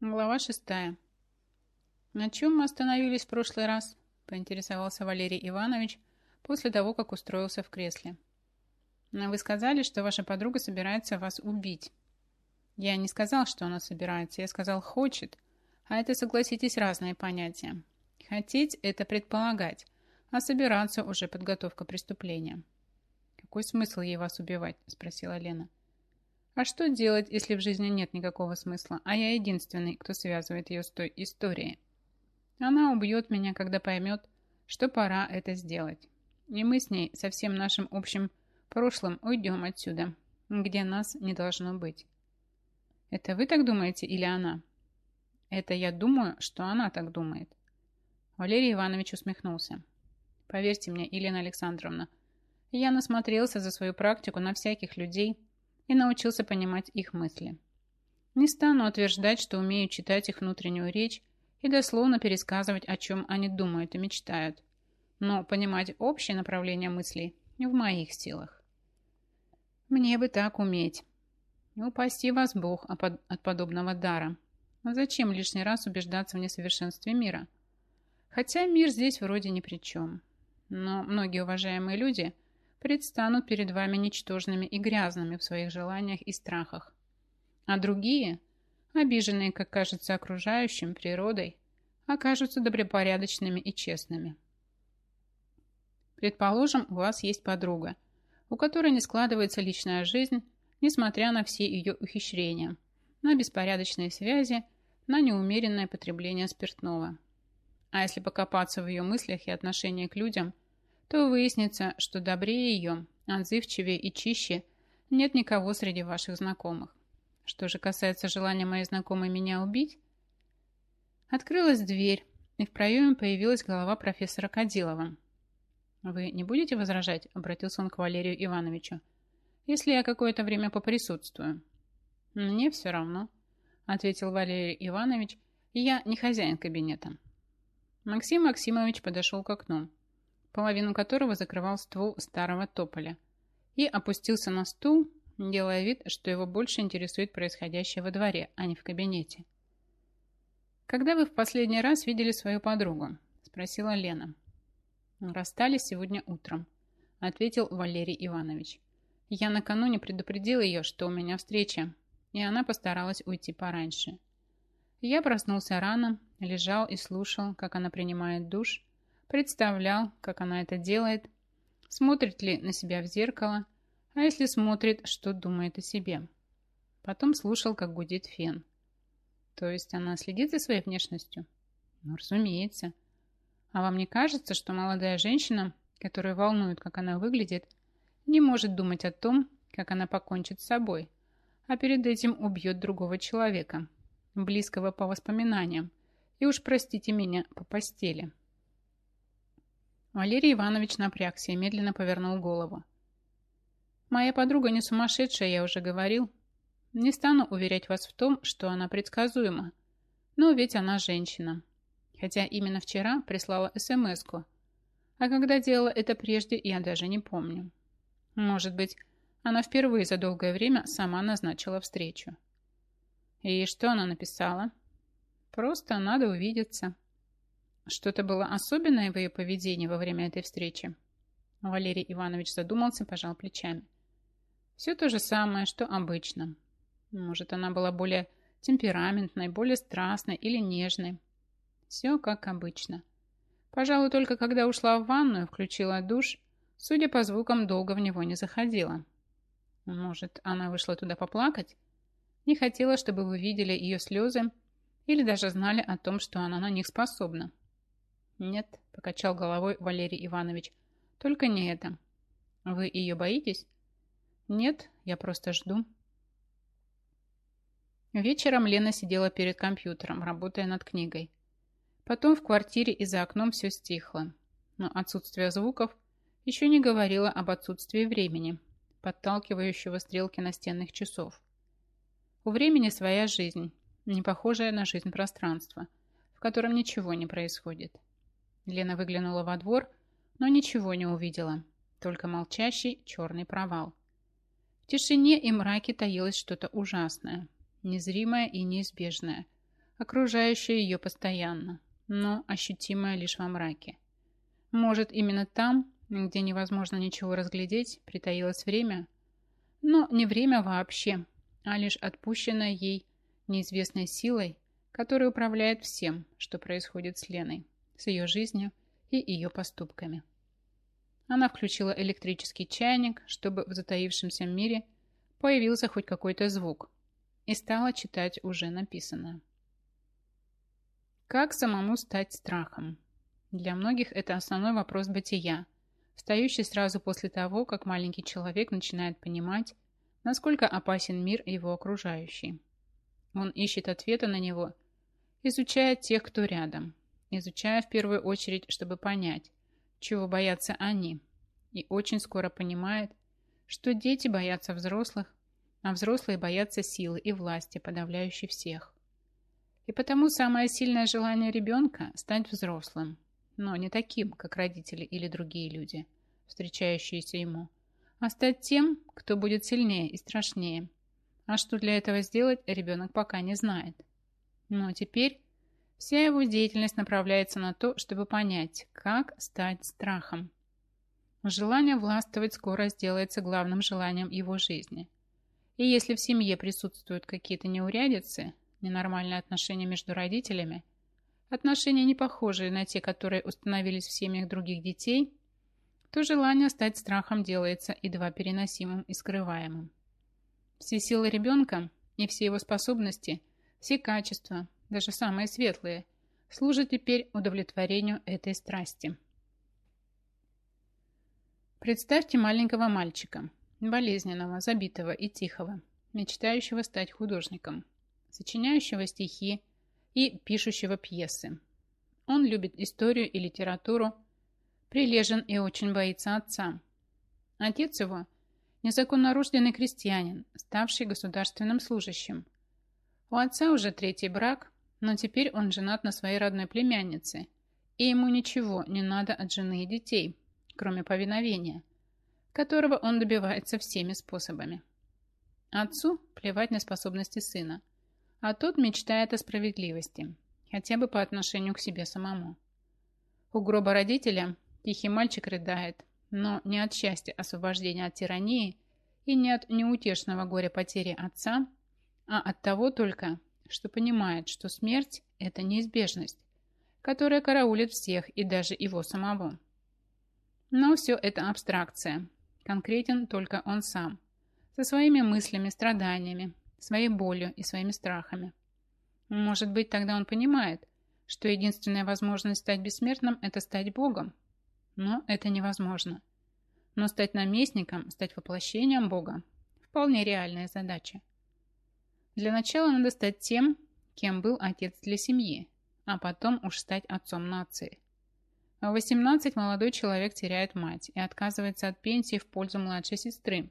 Глава шестая. На чем мы остановились в прошлый раз? Поинтересовался Валерий Иванович после того, как устроился в кресле. Вы сказали, что ваша подруга собирается вас убить. Я не сказал, что она собирается, я сказал «хочет». А это, согласитесь, разные понятия. Хотеть – это предполагать, а собираться – уже подготовка преступления. «Какой смысл ей вас убивать?» – спросила Лена. «А что делать, если в жизни нет никакого смысла, а я единственный, кто связывает ее с той историей? Она убьет меня, когда поймет, что пора это сделать. И мы с ней со всем нашим общим прошлым уйдем отсюда, где нас не должно быть». «Это вы так думаете или она?» Это я думаю, что она так думает. Валерий Иванович усмехнулся. Поверьте мне, Елена Александровна, я насмотрелся за свою практику на всяких людей и научился понимать их мысли. Не стану утверждать, что умею читать их внутреннюю речь и дословно пересказывать, о чем они думают и мечтают, но понимать общее направление мыслей в моих силах. Мне бы так уметь. Упаси вас Бог от подобного дара. Но зачем лишний раз убеждаться в несовершенстве мира? Хотя мир здесь вроде ни при чем. Но многие уважаемые люди предстанут перед вами ничтожными и грязными в своих желаниях и страхах. А другие, обиженные, как кажется, окружающим, природой, окажутся добропорядочными и честными. Предположим, у вас есть подруга, у которой не складывается личная жизнь, несмотря на все ее ухищрения, на беспорядочные связи на неумеренное потребление спиртного. А если покопаться в ее мыслях и отношении к людям, то выяснится, что добрее ее, отзывчивее и чище нет никого среди ваших знакомых. Что же касается желания моей знакомой меня убить, открылась дверь, и в проеме появилась голова профессора Кадилова. «Вы не будете возражать?» – обратился он к Валерию Ивановичу. «Если я какое-то время поприсутствую». «Мне все равно», – ответил Валерий Иванович, – «я не хозяин кабинета». Максим Максимович подошел к окну, половину которого закрывал ствол старого тополя, и опустился на стул, делая вид, что его больше интересует происходящее во дворе, а не в кабинете. «Когда вы в последний раз видели свою подругу?» – спросила Лена. «Расстались сегодня утром», – ответил Валерий Иванович. «Я накануне предупредил ее, что у меня встреча, и она постаралась уйти пораньше. Я проснулся рано, лежал и слушал, как она принимает душ, представлял, как она это делает, смотрит ли на себя в зеркало, а если смотрит, что думает о себе. Потом слушал, как гудит фен. То есть она следит за своей внешностью? Ну, разумеется. А вам не кажется, что молодая женщина, которая волнует, как она выглядит, не может думать о том, как она покончит с собой, а перед этим убьет другого человека, близкого по воспоминаниям, и уж простите меня, по постели. Валерий Иванович напрягся и медленно повернул голову. «Моя подруга не сумасшедшая, я уже говорил. Не стану уверять вас в том, что она предсказуема. Но ведь она женщина. Хотя именно вчера прислала СМС-ку. А когда делала это прежде, я даже не помню. Может быть, она впервые за долгое время сама назначила встречу. И что она написала? Просто надо увидеться. Что-то было особенное в ее поведении во время этой встречи? Валерий Иванович задумался, пожал плечами. Все то же самое, что обычно. Может, она была более темпераментной, более страстной или нежной. Все как обычно. Пожалуй, только когда ушла в ванную, включила душ, судя по звукам, долго в него не заходила. Может, она вышла туда поплакать? Не хотела, чтобы вы видели ее слезы или даже знали о том, что она на них способна. Нет, покачал головой Валерий Иванович, только не это. Вы ее боитесь? Нет, я просто жду. Вечером Лена сидела перед компьютером, работая над книгой. Потом в квартире и за окном все стихло. Но отсутствие звуков еще не говорило об отсутствии времени, подталкивающего стрелки настенных часов. У времени своя жизнь, не похожая на жизнь пространства, в котором ничего не происходит. Лена выглянула во двор, но ничего не увидела, только молчащий черный провал. В тишине и мраке таилось что-то ужасное, незримое и неизбежное, окружающая ее постоянно, но ощутимая лишь во мраке. Может, именно там, где невозможно ничего разглядеть, притаилось время, но не время вообще, а лишь отпущенное ей неизвестной силой, которая управляет всем, что происходит с Леной, с ее жизнью и ее поступками. Она включила электрический чайник, чтобы в затаившемся мире появился хоть какой-то звук, и стала читать уже написанное. Как самому стать страхом? Для многих это основной вопрос бытия, встающий сразу после того, как маленький человек начинает понимать, насколько опасен мир его окружающий. Он ищет ответа на него, изучая тех, кто рядом, изучая в первую очередь, чтобы понять, чего боятся они, и очень скоро понимает, что дети боятся взрослых, а взрослые боятся силы и власти, подавляющей всех. И потому самое сильное желание ребенка – стать взрослым, но не таким, как родители или другие люди, встречающиеся ему, а стать тем, кто будет сильнее и страшнее. А что для этого сделать, ребенок пока не знает. Но теперь вся его деятельность направляется на то, чтобы понять, как стать страхом. Желание властвовать скоро сделается главным желанием его жизни. И если в семье присутствуют какие-то неурядицы, ненормальные отношения между родителями, отношения не похожие на те, которые установились в семьях других детей, то желание стать страхом делается едва переносимым и скрываемым. Все силы ребенка и все его способности, все качества, даже самые светлые, служат теперь удовлетворению этой страсти. Представьте маленького мальчика, болезненного, забитого и тихого, мечтающего стать художником – сочиняющего стихи и пишущего пьесы. Он любит историю и литературу, прилежен и очень боится отца. Отец его – незаконно рожденный крестьянин, ставший государственным служащим. У отца уже третий брак, но теперь он женат на своей родной племяннице, и ему ничего не надо от жены и детей, кроме повиновения, которого он добивается всеми способами. Отцу плевать на способности сына – а тот мечтает о справедливости, хотя бы по отношению к себе самому. У гроба родителя тихий мальчик рыдает, но не от счастья освобождения от тирании и не от неутешного горя потери отца, а от того только, что понимает, что смерть – это неизбежность, которая караулит всех и даже его самого. Но все это абстракция, конкретен только он сам, со своими мыслями, страданиями, своей болью и своими страхами. Может быть, тогда он понимает, что единственная возможность стать бессмертным – это стать Богом. Но это невозможно. Но стать наместником, стать воплощением Бога – вполне реальная задача. Для начала надо стать тем, кем был отец для семьи, а потом уж стать отцом нации. В 18 молодой человек теряет мать и отказывается от пенсии в пользу младшей сестры,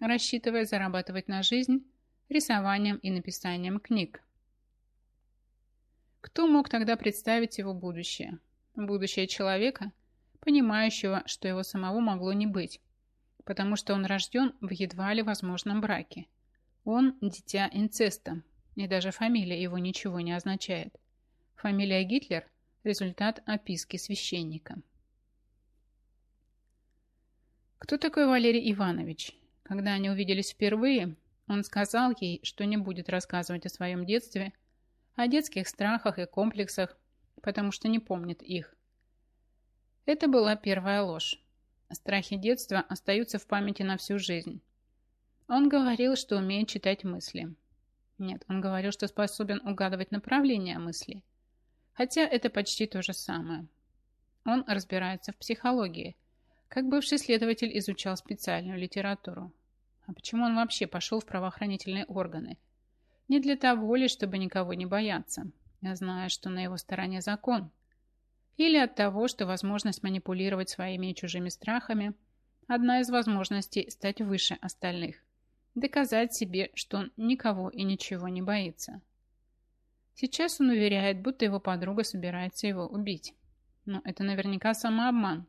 рассчитывая зарабатывать на жизнь рисованием и написанием книг. Кто мог тогда представить его будущее? Будущее человека, понимающего, что его самого могло не быть, потому что он рожден в едва ли возможном браке. Он – дитя инцеста, и даже фамилия его ничего не означает. Фамилия Гитлер – результат описки священника. Кто такой Валерий Иванович? Когда они увиделись впервые, он сказал ей, что не будет рассказывать о своем детстве, о детских страхах и комплексах, потому что не помнит их. Это была первая ложь. Страхи детства остаются в памяти на всю жизнь. Он говорил, что умеет читать мысли. Нет, он говорил, что способен угадывать направление мысли. Хотя это почти то же самое. Он разбирается в психологии. Как бывший следователь изучал специальную литературу. А почему он вообще пошел в правоохранительные органы? Не для того ли, чтобы никого не бояться, зная, что на его стороне закон. Или от того, что возможность манипулировать своими и чужими страхами – одна из возможностей стать выше остальных. Доказать себе, что он никого и ничего не боится. Сейчас он уверяет, будто его подруга собирается его убить. Но это наверняка самообман.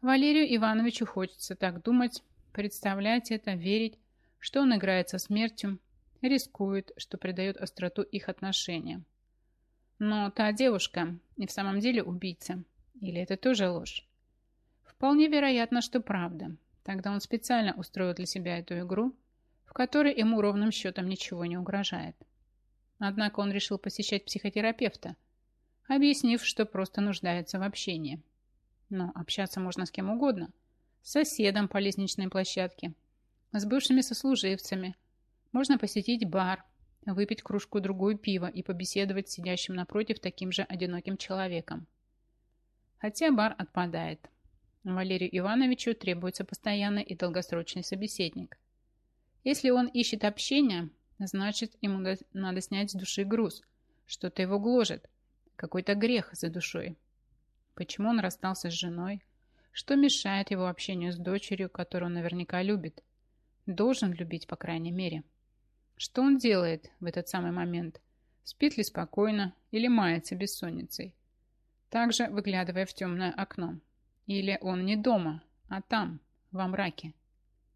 Валерию Ивановичу хочется так думать, представлять это, верить, что он играет со смертью, рискует, что придает остроту их отношениям. Но та девушка и в самом деле убийца. Или это тоже ложь? Вполне вероятно, что правда. Тогда он специально устроил для себя эту игру, которой ему ровным счетом ничего не угрожает. Однако он решил посещать психотерапевта, объяснив, что просто нуждается в общении. Но общаться можно с кем угодно. С соседом по лестничной площадке, с бывшими сослуживцами. Можно посетить бар, выпить кружку-другую пива и побеседовать с сидящим напротив таким же одиноким человеком. Хотя бар отпадает. Валерию Ивановичу требуется постоянный и долгосрочный собеседник. Если он ищет общения, значит, ему надо снять с души груз. Что-то его гложет. Какой-то грех за душой. Почему он расстался с женой? Что мешает его общению с дочерью, которую он наверняка любит? Должен любить, по крайней мере. Что он делает в этот самый момент? Спит ли спокойно или мается бессонницей? Также выглядывая в темное окно. Или он не дома, а там, во мраке.